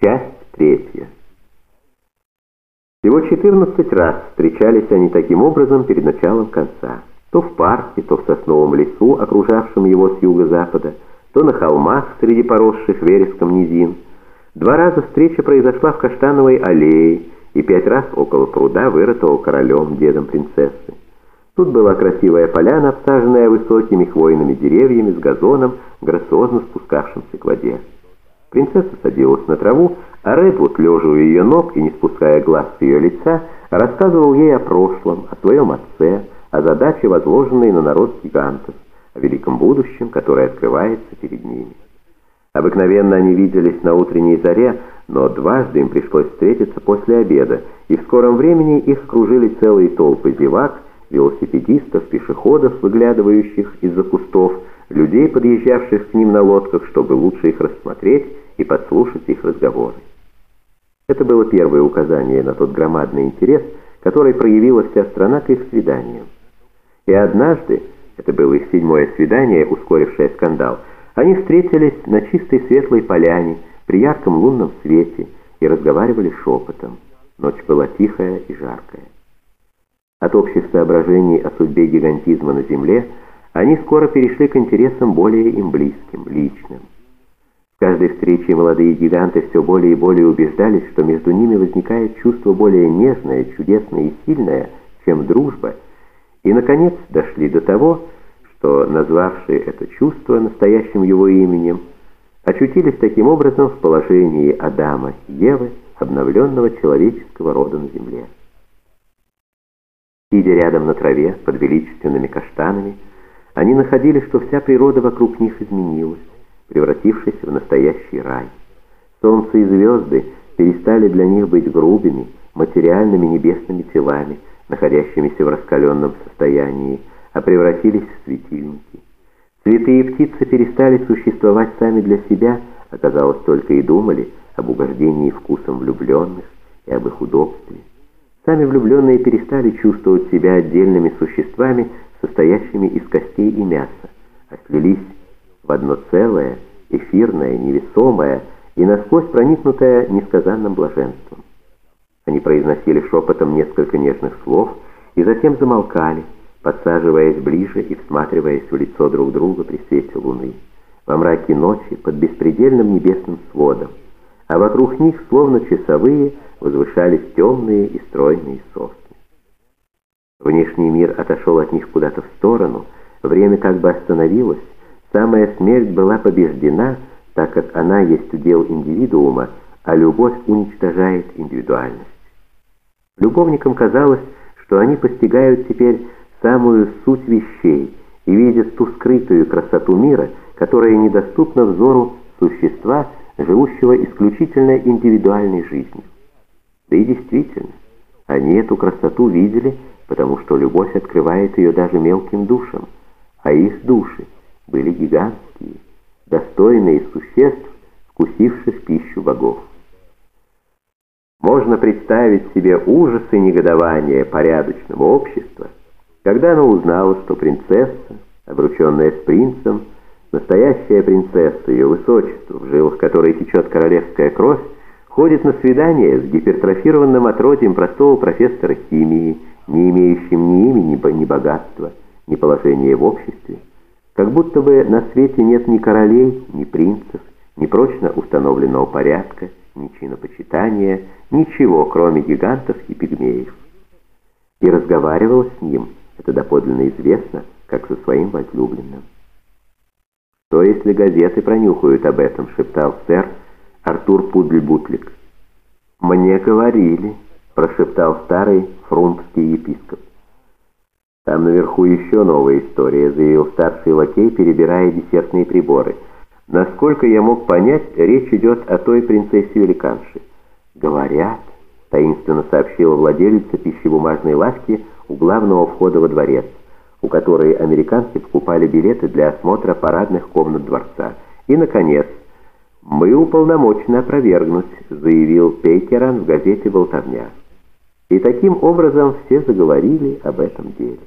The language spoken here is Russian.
Часть третья. Всего 14 раз встречались они таким образом перед началом конца. То в парке, то в сосновом лесу, окружавшем его с юго-запада, то на холмах среди поросших вереском низин. Два раза встреча произошла в Каштановой аллее и пять раз около пруда, вырытого королем, дедом принцессы. Тут была красивая поляна, обсаженная высокими хвойными деревьями с газоном, грациозно спускавшимся к воде. Принцесса садилась на траву, а Редвуд, лежа у ее ног и не спуская глаз с ее лица, рассказывал ей о прошлом, о своем отце, о задаче, возложенной на народ гигантов, о великом будущем, которое открывается перед ними. Обыкновенно они виделись на утренней заре, но дважды им пришлось встретиться после обеда, и в скором времени их окружили целые толпы зевак, велосипедистов, пешеходов, выглядывающих из-за кустов, людей, подъезжавших к ним на лодках, чтобы лучше их рассмотреть и подслушать их разговоры. Это было первое указание на тот громадный интерес, который проявила вся страна к их свиданиям. И однажды, это было их седьмое свидание, ускорившее скандал, они встретились на чистой светлой поляне, при ярком лунном свете, и разговаривали шепотом. Ночь была тихая и жаркая. От общих соображений о судьбе гигантизма на Земле – они скоро перешли к интересам более им близким, личным. В каждой встрече молодые гиганты все более и более убеждались, что между ними возникает чувство более нежное, чудесное и сильное, чем дружба, и, наконец, дошли до того, что, назвавшие это чувство настоящим его именем, очутились таким образом в положении Адама и Евы, обновленного человеческого рода на земле. Сидя рядом на траве под величественными каштанами, они находили, что вся природа вокруг них изменилась, превратившись в настоящий рай. Солнце и звезды перестали для них быть грубыми, материальными небесными телами, находящимися в раскаленном состоянии, а превратились в светильники. Цветы и птицы перестали существовать сами для себя, оказалось, только и думали об угождении вкусом влюбленных и об их удобстве. Сами влюбленные перестали чувствовать себя отдельными существами, состоящими из костей и мяса, а слились в одно целое, эфирное, невесомое и насквозь проникнутое несказанным блаженством. Они произносили шепотом несколько нежных слов и затем замолкали, подсаживаясь ближе и всматриваясь в лицо друг друга при свете луны, во мраке ночи под беспредельным небесным сводом, а вокруг них, словно часовые, возвышались темные и стройные сосны. Внешний мир отошел от них куда-то в сторону, время как бы остановилось, самая смерть была побеждена, так как она есть удел индивидуума, а любовь уничтожает индивидуальность. Любовникам казалось, что они постигают теперь самую суть вещей и видят ту скрытую красоту мира, которая недоступна взору существа, живущего исключительно индивидуальной жизнью. Да и действительно, они эту красоту видели, потому что любовь открывает ее даже мелким душам, а их души были гигантские, достойные существ, вкусивших пищу богов. Можно представить себе ужас и негодование порядочного общества, когда оно узнало, что принцесса, обрученная с принцем, настоящая принцесса, ее высочество, в жилах которой течет королевская кровь, ходит на свидание с гипертрофированным отродьем простого профессора химии, не имеющим ни имени, ни богатства, ни положения в обществе, как будто бы на свете нет ни королей, ни принцев, ни прочно установленного порядка, ни чинопочитания, ничего, кроме гигантов и пигмеев. И разговаривал с ним, это доподлинно известно, как со своим возлюбленным. «Что, если газеты пронюхают об этом?» — шептал сэр Артур Пудльбутлик. «Мне говорили» прошептал старый фрунтский епископ. «Там наверху еще новая история», — заявил старший лакей, перебирая десертные приборы. «Насколько я мог понять, речь идет о той принцессе-великанше». «Говорят», — таинственно сообщила владелица пищебумажной лавки у главного входа во дворец, у которой американцы покупали билеты для осмотра парадных комнат дворца. И, наконец, «Мы уполномочены опровергнуть», — заявил Пейкеран в газете «Болтовня». И таким образом все заговорили об этом деле.